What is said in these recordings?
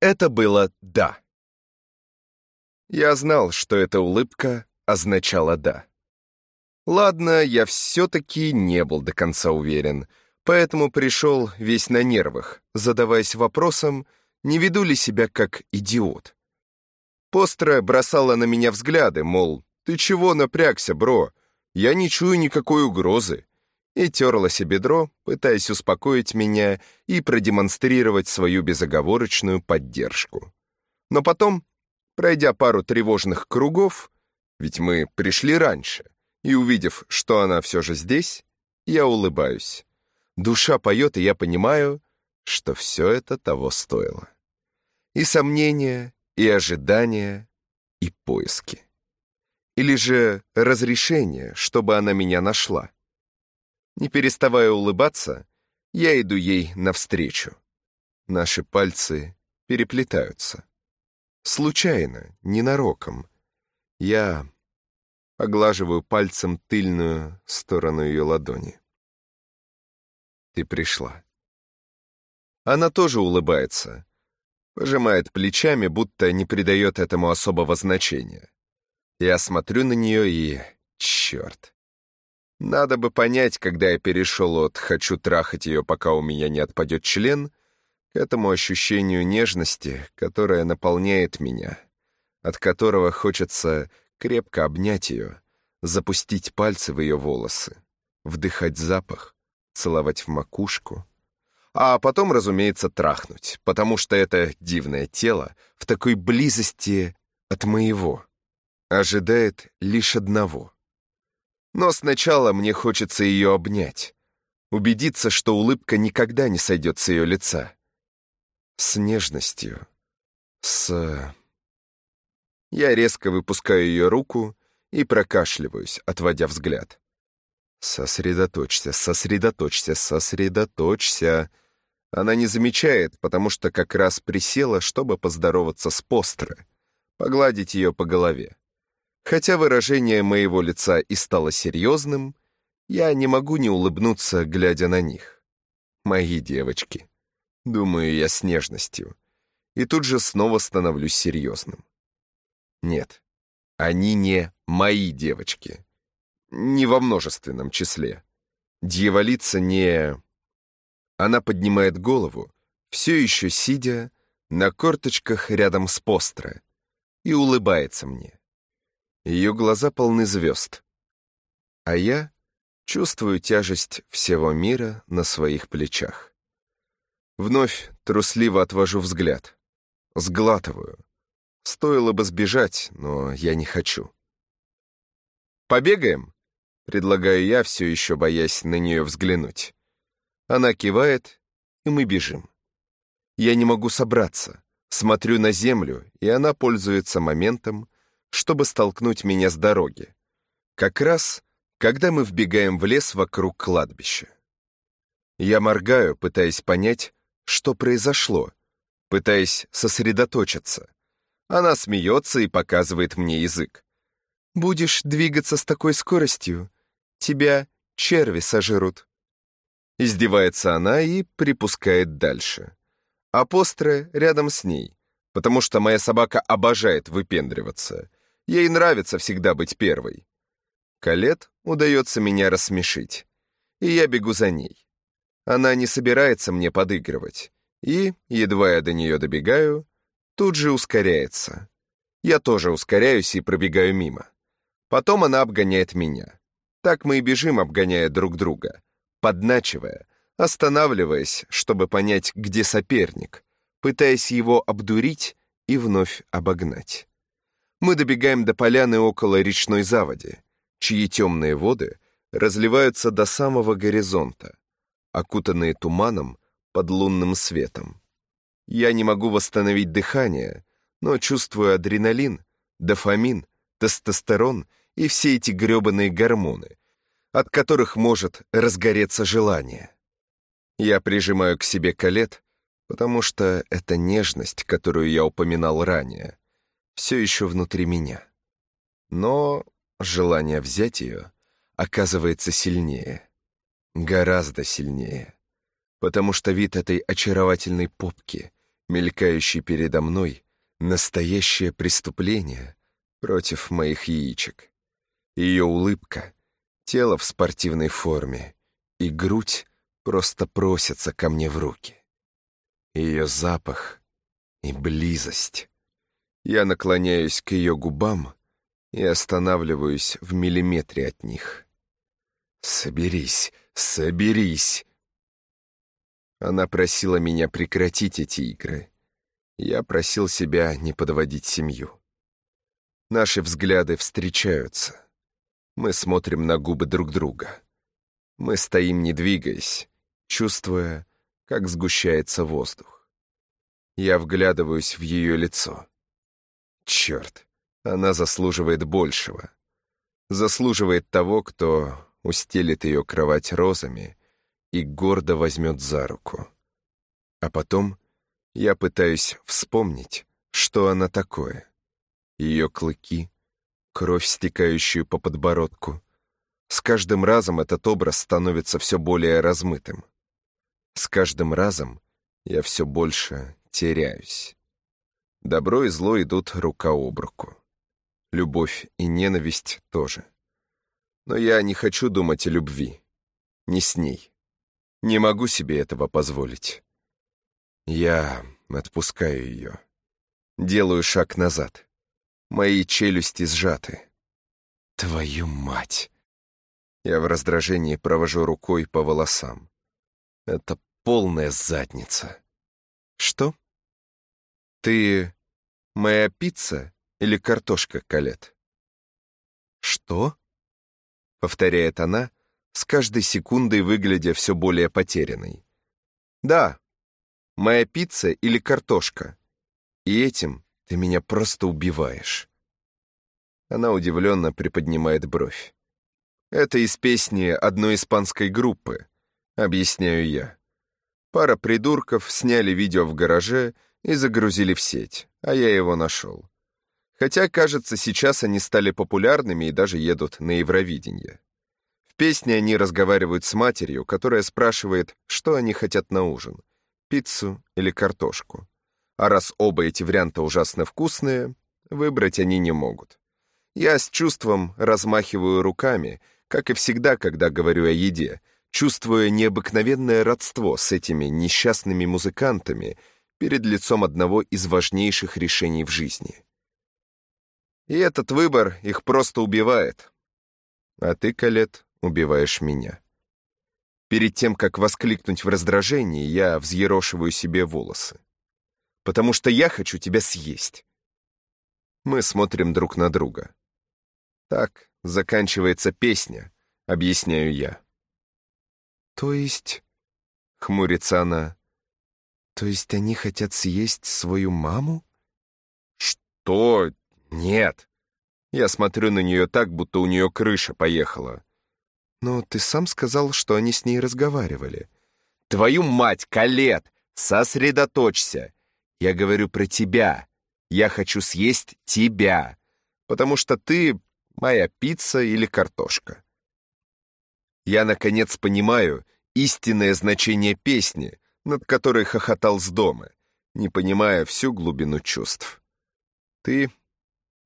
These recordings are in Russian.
это было «да». Я знал, что эта улыбка означала «да». Ладно, я все-таки не был до конца уверен, поэтому пришел весь на нервах, задаваясь вопросом, не веду ли себя как идиот. Постра бросала на меня взгляды, мол, «Ты чего напрягся, бро? Я не чую никакой угрозы». И терла себе бедро, пытаясь успокоить меня и продемонстрировать свою безоговорочную поддержку. Но потом, пройдя пару тревожных кругов, ведь мы пришли раньше, и увидев, что она все же здесь, я улыбаюсь. Душа поет, и я понимаю, что все это того стоило. И сомнения, и ожидания, и поиски. Или же разрешение, чтобы она меня нашла. Не переставая улыбаться, я иду ей навстречу. Наши пальцы переплетаются. Случайно, ненароком. Я оглаживаю пальцем тыльную сторону ее ладони. Ты пришла. Она тоже улыбается, пожимает плечами, будто не придает этому особого значения. Я смотрю на нее и... Черт. Надо бы понять, когда я перешел от «хочу трахать ее, пока у меня не отпадет член» к этому ощущению нежности, которое наполняет меня, от которого хочется крепко обнять ее, запустить пальцы в ее волосы, вдыхать запах, целовать в макушку, а потом, разумеется, трахнуть, потому что это дивное тело в такой близости от моего ожидает лишь одного. Но сначала мне хочется ее обнять, убедиться, что улыбка никогда не сойдет с ее лица. С нежностью, с... Я резко выпускаю ее руку и прокашливаюсь, отводя взгляд. Сосредоточься, сосредоточься, сосредоточься. Она не замечает, потому что как раз присела, чтобы поздороваться с Постро, погладить ее по голове. Хотя выражение моего лица и стало серьезным, я не могу не улыбнуться, глядя на них. Мои девочки. Думаю я с нежностью. И тут же снова становлюсь серьезным. Нет, они не мои девочки. Не во множественном числе. Дьяволица не... Она поднимает голову, все еще сидя на корточках рядом с постро, и улыбается мне. Ее глаза полны звезд. А я чувствую тяжесть всего мира на своих плечах. Вновь трусливо отвожу взгляд. Сглатываю. Стоило бы сбежать, но я не хочу. «Побегаем?» — предлагаю я, все еще боясь на нее взглянуть. Она кивает, и мы бежим. Я не могу собраться. Смотрю на землю, и она пользуется моментом, чтобы столкнуть меня с дороги. Как раз, когда мы вбегаем в лес вокруг кладбища. Я моргаю, пытаясь понять, что произошло, пытаясь сосредоточиться. Она смеется и показывает мне язык. «Будешь двигаться с такой скоростью, тебя черви сожрут». Издевается она и припускает дальше. Апостро рядом с ней, потому что моя собака обожает выпендриваться — Ей нравится всегда быть первой. Калет удается меня рассмешить, и я бегу за ней. Она не собирается мне подыгрывать, и, едва я до нее добегаю, тут же ускоряется. Я тоже ускоряюсь и пробегаю мимо. Потом она обгоняет меня. Так мы и бежим, обгоняя друг друга, подначивая, останавливаясь, чтобы понять, где соперник, пытаясь его обдурить и вновь обогнать мы добегаем до поляны около речной заводи, чьи темные воды разливаются до самого горизонта, окутанные туманом под лунным светом. Я не могу восстановить дыхание, но чувствую адреналин, дофамин, тестостерон и все эти гребаные гормоны, от которых может разгореться желание. Я прижимаю к себе колет, потому что это нежность, которую я упоминал ранее, все еще внутри меня. Но желание взять ее оказывается сильнее. Гораздо сильнее. Потому что вид этой очаровательной попки, мелькающий передо мной, настоящее преступление против моих яичек. Ее улыбка, тело в спортивной форме и грудь просто просятся ко мне в руки. Ее запах и близость. Я наклоняюсь к ее губам и останавливаюсь в миллиметре от них. «Соберись, соберись!» Она просила меня прекратить эти игры. Я просил себя не подводить семью. Наши взгляды встречаются. Мы смотрим на губы друг друга. Мы стоим, не двигаясь, чувствуя, как сгущается воздух. Я вглядываюсь в ее лицо. Черт, она заслуживает большего. Заслуживает того, кто устелит ее кровать розами и гордо возьмет за руку. А потом я пытаюсь вспомнить, что она такое. Ее клыки, кровь, стекающую по подбородку. С каждым разом этот образ становится все более размытым. С каждым разом я все больше теряюсь. Добро и зло идут рука об руку. Любовь и ненависть тоже. Но я не хочу думать о любви. Не с ней. Не могу себе этого позволить. Я отпускаю ее. Делаю шаг назад. Мои челюсти сжаты. Твою мать! Я в раздражении провожу рукой по волосам. Это полная задница. Что? Ты моя пицца или картошка, Калет? Что? Повторяет она, с каждой секундой выглядя все более потерянной. Да, моя пицца или картошка. И этим ты меня просто убиваешь. Она удивленно приподнимает бровь. Это из песни одной испанской группы, объясняю я. Пара придурков сняли видео в гараже и загрузили в сеть, а я его нашел. Хотя, кажется, сейчас они стали популярными и даже едут на Евровидение. В песне они разговаривают с матерью, которая спрашивает, что они хотят на ужин — пиццу или картошку. А раз оба эти варианта ужасно вкусные, выбрать они не могут. Я с чувством размахиваю руками, как и всегда, когда говорю о еде, чувствуя необыкновенное родство с этими несчастными музыкантами перед лицом одного из важнейших решений в жизни. И этот выбор их просто убивает. А ты, Калет, убиваешь меня. Перед тем, как воскликнуть в раздражении, я взъерошиваю себе волосы потому что я хочу тебя съесть. Мы смотрим друг на друга. Так заканчивается песня, объясняю я. То есть, хмурится она, то есть они хотят съесть свою маму? Что? Нет. Я смотрю на нее так, будто у нее крыша поехала. Но ты сам сказал, что они с ней разговаривали. Твою мать, Калет, сосредоточься. Я говорю про тебя. Я хочу съесть тебя, потому что ты моя пицца или картошка. Я, наконец, понимаю истинное значение песни, над которой хохотал с дома, не понимая всю глубину чувств. Ты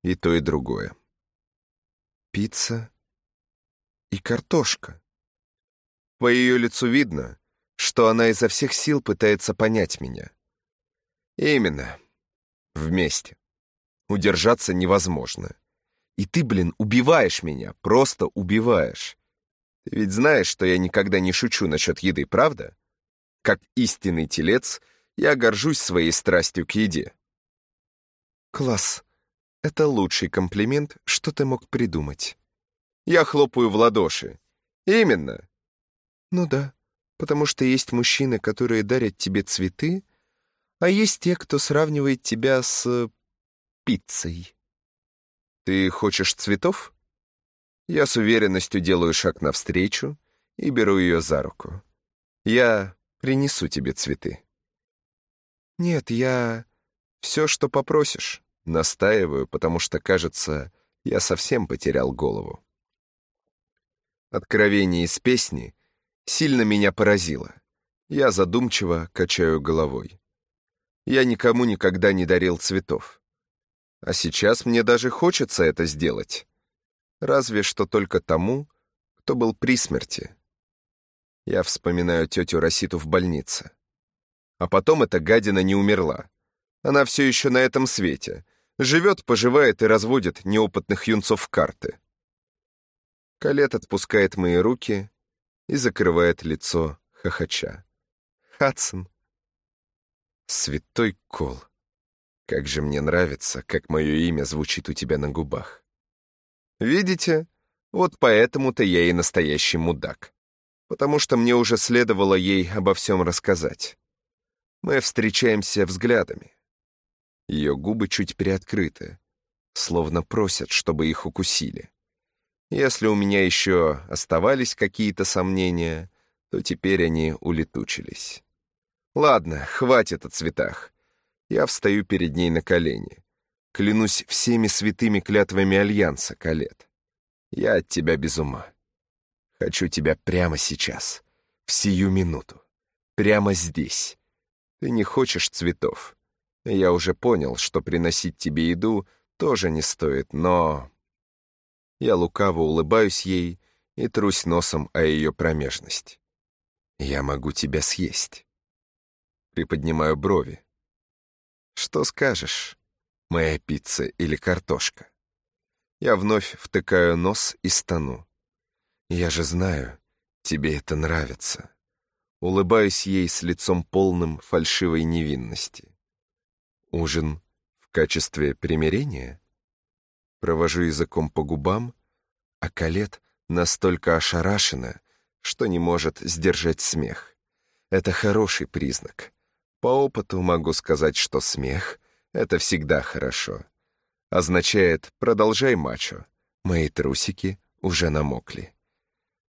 и то, и другое. Пицца и картошка. По ее лицу видно, что она изо всех сил пытается понять меня. Именно. Вместе. Удержаться невозможно. И ты, блин, убиваешь меня, просто убиваешь. Ты ведь знаешь, что я никогда не шучу насчет еды, правда? Как истинный телец, я горжусь своей страстью к еде. Класс. Это лучший комплимент, что ты мог придумать. Я хлопаю в ладоши. Именно. Ну да, потому что есть мужчины, которые дарят тебе цветы, а есть те, кто сравнивает тебя с... пиццей. Ты хочешь цветов? Я с уверенностью делаю шаг навстречу и беру ее за руку. Я принесу тебе цветы. Нет, я... все, что попросишь. Настаиваю, потому что, кажется, я совсем потерял голову. Откровение из песни сильно меня поразило. Я задумчиво качаю головой. Я никому никогда не дарил цветов. А сейчас мне даже хочется это сделать. Разве что только тому, кто был при смерти. Я вспоминаю тетю Роситу в больнице. А потом эта гадина не умерла. Она все еще на этом свете. Живет, поживает и разводит неопытных юнцов в карты. Калет отпускает мои руки и закрывает лицо хохоча. Хадсон. Святой Кол. Как же мне нравится, как мое имя звучит у тебя на губах. Видите? Вот поэтому-то я и настоящий мудак. Потому что мне уже следовало ей обо всем рассказать. Мы встречаемся взглядами. Ее губы чуть приоткрыты, словно просят, чтобы их укусили. Если у меня еще оставались какие-то сомнения, то теперь они улетучились. Ладно, хватит о цветах. Я встаю перед ней на колени. Клянусь всеми святыми клятвами Альянса, Калет. Я от тебя без ума. Хочу тебя прямо сейчас, в сию минуту, прямо здесь. Ты не хочешь цветов. Я уже понял, что приносить тебе еду тоже не стоит, но... Я лукаво улыбаюсь ей и трусь носом о ее промежность. Я могу тебя съесть. Приподнимаю брови. Что скажешь, моя пицца или картошка? Я вновь втыкаю нос и стану. Я же знаю, тебе это нравится. Улыбаюсь ей с лицом полным фальшивой невинности. Ужин в качестве примирения? Провожу языком по губам, а Калет настолько ошарашена, что не может сдержать смех. Это хороший признак. По опыту могу сказать, что смех — это всегда хорошо. Означает «продолжай, мачо». Мои трусики уже намокли.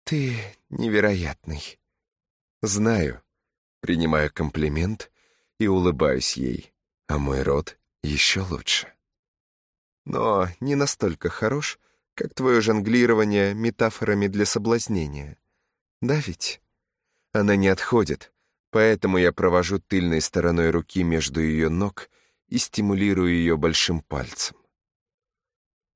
«Ты невероятный». «Знаю». Принимаю комплимент и улыбаюсь ей а мой род еще лучше. Но не настолько хорош, как твое жонглирование метафорами для соблазнения. Да ведь? Она не отходит, поэтому я провожу тыльной стороной руки между ее ног и стимулирую ее большим пальцем.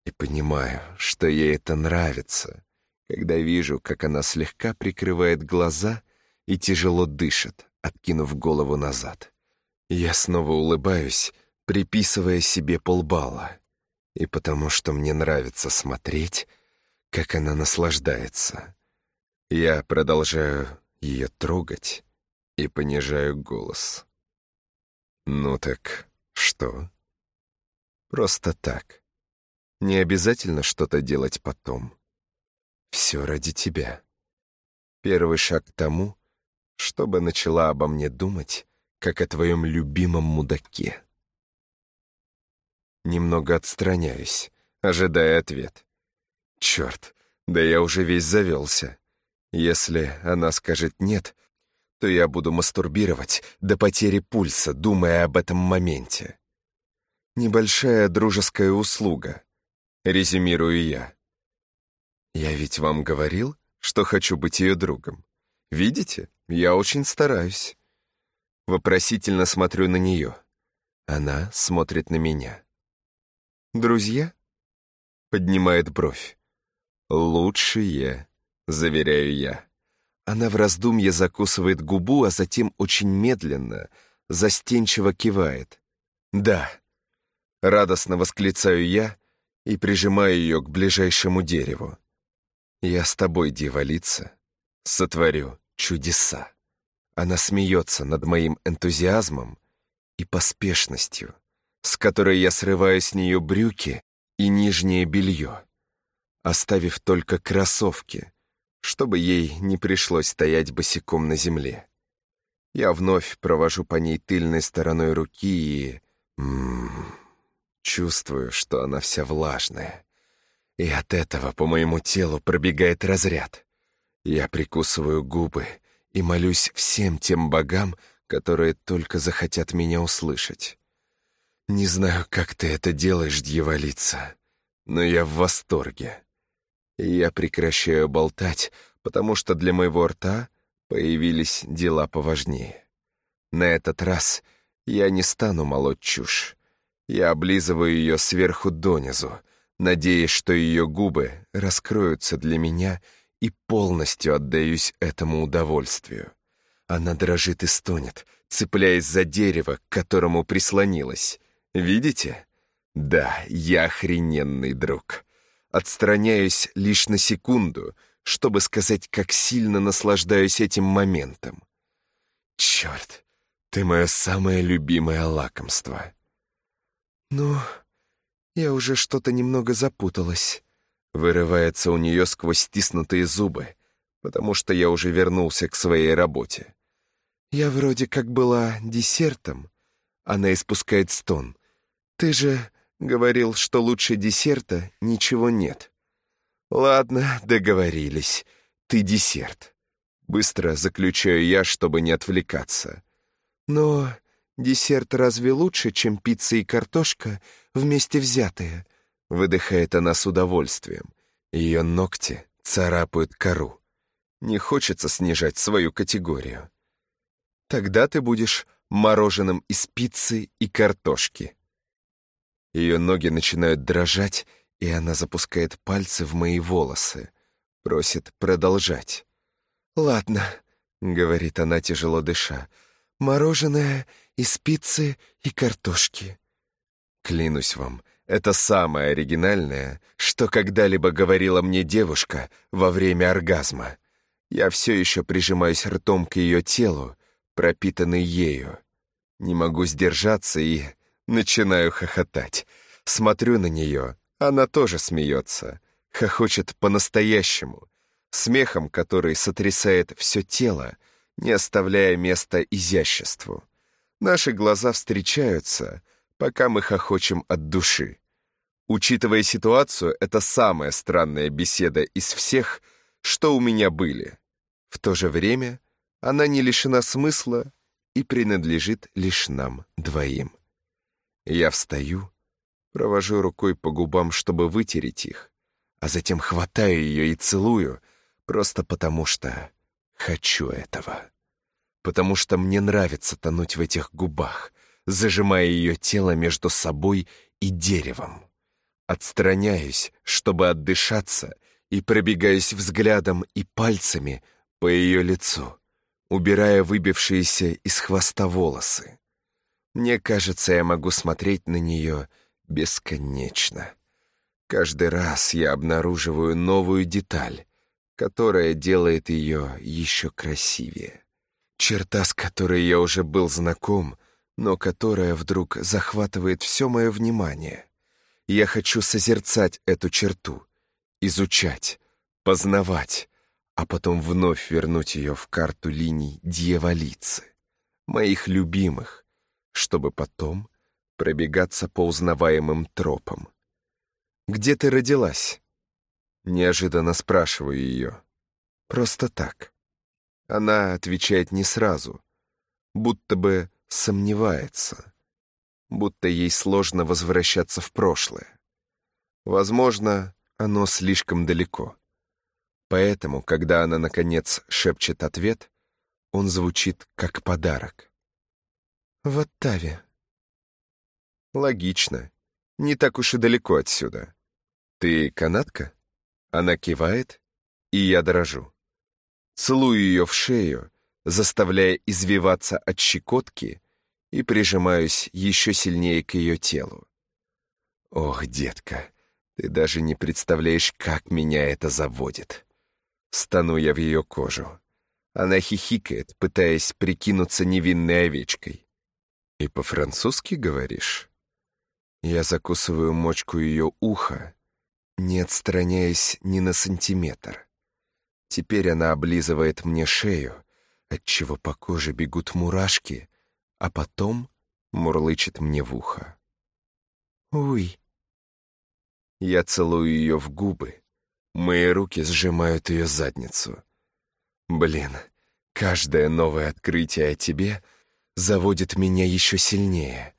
И понимаю, что ей это нравится, когда вижу, как она слегка прикрывает глаза и тяжело дышит, откинув голову назад. Я снова улыбаюсь, приписывая себе полбалла. И потому что мне нравится смотреть, как она наслаждается. Я продолжаю ее трогать и понижаю голос. «Ну так что?» «Просто так. Не обязательно что-то делать потом. Все ради тебя. Первый шаг к тому, чтобы начала обо мне думать как о твоем любимом мудаке. Немного отстраняюсь, ожидая ответ. Черт, да я уже весь завелся. Если она скажет «нет», то я буду мастурбировать до потери пульса, думая об этом моменте. Небольшая дружеская услуга, резюмирую я. Я ведь вам говорил, что хочу быть ее другом. Видите, я очень стараюсь. Вопросительно смотрю на нее. Она смотрит на меня. «Друзья?» Поднимает бровь. «Лучшие», — заверяю я. Она в раздумье закусывает губу, а затем очень медленно, застенчиво кивает. «Да». Радостно восклицаю я и прижимаю ее к ближайшему дереву. «Я с тобой, дьяволица, сотворю чудеса». Она смеется над моим энтузиазмом и поспешностью, с которой я срываю с нее брюки и нижнее белье, оставив только кроссовки, чтобы ей не пришлось стоять босиком на земле. Я вновь провожу по ней тыльной стороной руки и... М -м -м, чувствую, что она вся влажная. И от этого по моему телу пробегает разряд. Я прикусываю губы и молюсь всем тем богам, которые только захотят меня услышать. Не знаю, как ты это делаешь, дьяволица, но я в восторге. Я прекращаю болтать, потому что для моего рта появились дела поважнее. На этот раз Я не стану молоть чушь. Я облизываю ее сверху донизу, надеясь, что ее губы раскроются для меня и полностью отдаюсь этому удовольствию. Она дрожит и стонет, цепляясь за дерево, к которому прислонилась. Видите? Да, я охрененный друг. Отстраняюсь лишь на секунду, чтобы сказать, как сильно наслаждаюсь этим моментом. Черт, ты мое самое любимое лакомство. Ну, я уже что-то немного запуталась. Вырывается у нее сквозь стиснутые зубы, потому что я уже вернулся к своей работе. Я вроде как была десертом. Она испускает стон. Ты же говорил, что лучше десерта ничего нет. Ладно, договорились. Ты десерт. Быстро заключаю я, чтобы не отвлекаться. Но десерт разве лучше, чем пицца и картошка вместе взятые? Выдыхает она с удовольствием. Ее ногти царапают кору. Не хочется снижать свою категорию. Тогда ты будешь мороженым из пиццы и картошки. Ее ноги начинают дрожать, и она запускает пальцы в мои волосы. Просит продолжать. «Ладно», — говорит она, тяжело дыша, — «мороженое из пиццы и картошки». Клянусь вам, это самое оригинальное, что когда-либо говорила мне девушка во время оргазма. Я все еще прижимаюсь ртом к ее телу, пропитанный ею. Не могу сдержаться и начинаю хохотать. Смотрю на нее, она тоже смеется, хохочет по-настоящему, смехом, который сотрясает все тело, не оставляя места изяществу. Наши глаза встречаются, пока мы хохочем от души. Учитывая ситуацию, это самая странная беседа из всех, что у меня были. В то же время она не лишена смысла и принадлежит лишь нам двоим. Я встаю, провожу рукой по губам, чтобы вытереть их, а затем хватаю ее и целую, просто потому что хочу этого. Потому что мне нравится тонуть в этих губах, зажимая ее тело между собой и деревом. Отстраняюсь, чтобы отдышаться, и пробегаюсь взглядом и пальцами по ее лицу убирая выбившиеся из хвоста волосы. Мне кажется, я могу смотреть на нее бесконечно. Каждый раз я обнаруживаю новую деталь, которая делает ее еще красивее. Черта, с которой я уже был знаком, но которая вдруг захватывает все мое внимание. Я хочу созерцать эту черту, изучать, познавать, а потом вновь вернуть ее в карту линий дьяволицы, моих любимых, чтобы потом пробегаться по узнаваемым тропам. «Где ты родилась?» Неожиданно спрашиваю ее. Просто так. Она отвечает не сразу, будто бы сомневается, будто ей сложно возвращаться в прошлое. Возможно, оно слишком далеко. Поэтому, когда она, наконец, шепчет ответ, он звучит как подарок. «В Оттаве». «Логично. Не так уж и далеко отсюда. Ты канатка?» Она кивает, и я дрожу. Целую ее в шею, заставляя извиваться от щекотки, и прижимаюсь еще сильнее к ее телу. «Ох, детка, ты даже не представляешь, как меня это заводит». Стану я в ее кожу. Она хихикает, пытаясь прикинуться невинной овечкой. «И по-французски говоришь?» Я закусываю мочку ее уха, не отстраняясь ни на сантиметр. Теперь она облизывает мне шею, отчего по коже бегут мурашки, а потом мурлычет мне в ухо. «Уй!» Я целую ее в губы, Мои руки сжимают ее задницу. Блин, каждое новое открытие о тебе заводит меня еще сильнее.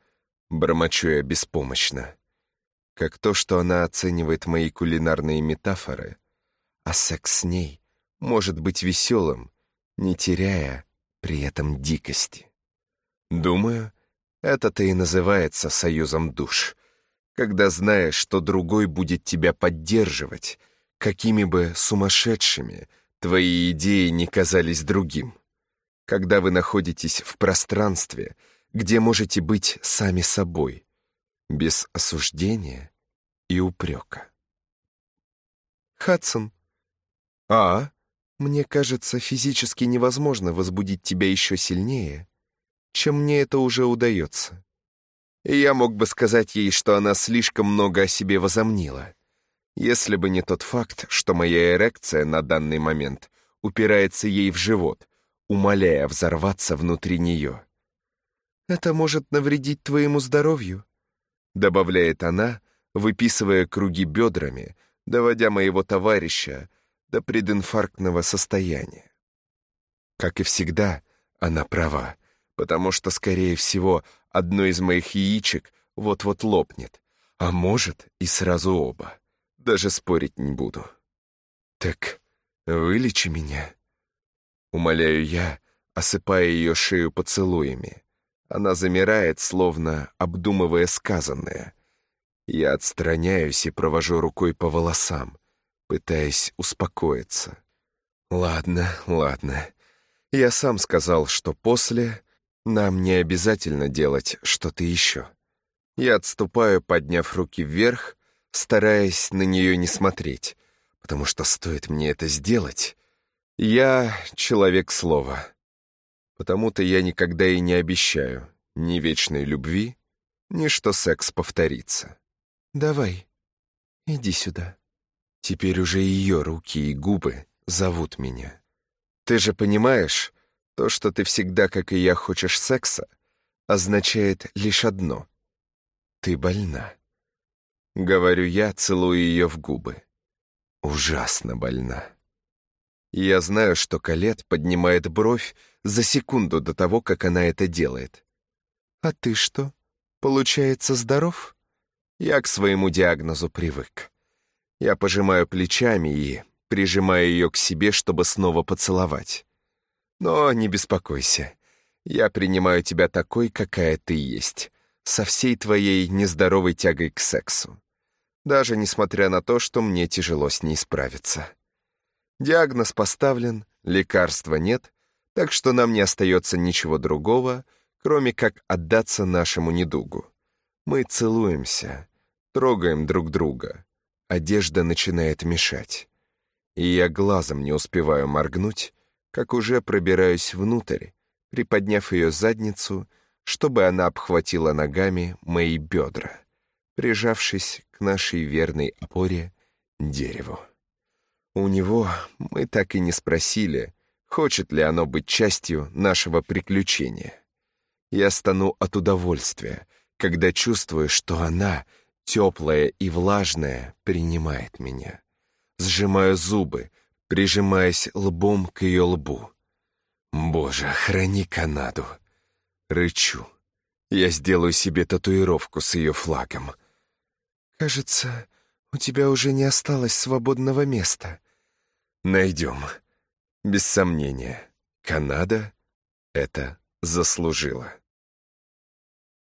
Бормочу я беспомощно. Как то, что она оценивает мои кулинарные метафоры, а секс с ней может быть веселым, не теряя при этом дикости. Думаю, Это-то и называется союзом душ. Когда знаешь, что другой будет тебя поддерживать, какими бы сумасшедшими твои идеи не казались другим. Когда вы находитесь в пространстве, где можете быть сами собой, без осуждения и упрека. Хадсон. А? Мне кажется, физически невозможно возбудить тебя еще сильнее, чем мне это уже удается. Я мог бы сказать ей, что она слишком много о себе возомнила, если бы не тот факт, что моя эрекция на данный момент упирается ей в живот, умоляя взорваться внутри нее. «Это может навредить твоему здоровью», — добавляет она, выписывая круги бедрами, доводя моего товарища до прединфарктного состояния. Как и всегда, она права, потому что, скорее всего, одно из моих яичек вот-вот лопнет, а может и сразу оба. Даже спорить не буду. «Так вылечи меня», — умоляю я, осыпая ее шею поцелуями. Она замирает, словно обдумывая сказанное. Я отстраняюсь и провожу рукой по волосам, пытаясь успокоиться. «Ладно, ладно. Я сам сказал, что после нам не обязательно делать что-то еще». Я отступаю, подняв руки вверх, стараясь на нее не смотреть, потому что стоит мне это сделать, я человек слова. Потому-то я никогда и не обещаю ни вечной любви, ни что секс повторится. «Давай, иди сюда». Теперь уже ее руки и губы зовут меня. Ты же понимаешь, то, что ты всегда, как и я, хочешь секса, означает лишь одно — ты больна. Говорю я, целую ее в губы. Ужасно больна. я знаю, что Калет поднимает бровь за секунду до того, как она это делает. «А ты что, получается, здоров?» Я к своему диагнозу привык. Я пожимаю плечами и прижимаю ее к себе, чтобы снова поцеловать. Но не беспокойся. Я принимаю тебя такой, какая ты есть, со всей твоей нездоровой тягой к сексу даже несмотря на то, что мне тяжело с ней справиться. Диагноз поставлен, лекарства нет, так что нам не остается ничего другого, кроме как отдаться нашему недугу. Мы целуемся, трогаем друг друга. Одежда начинает мешать. И я глазом не успеваю моргнуть, как уже пробираюсь внутрь, приподняв ее задницу, чтобы она обхватила ногами мои бедра прижавшись к нашей верной опоре дереву. У него мы так и не спросили, хочет ли оно быть частью нашего приключения. Я стану от удовольствия, когда чувствую, что она, теплая и влажная, принимает меня. Сжимаю зубы, прижимаясь лбом к ее лбу. «Боже, храни Канаду!» Рычу. Я сделаю себе татуировку с ее флагом — «Кажется, у тебя уже не осталось свободного места». «Найдем. Без сомнения, Канада это заслужила».